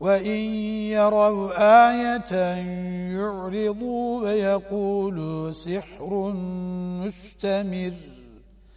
وَإِنْ يَرَوْا آيَةً يُعْرِضُوا وَيَقُولُوا سِحْرٌ مُسْتَمِرٌّ.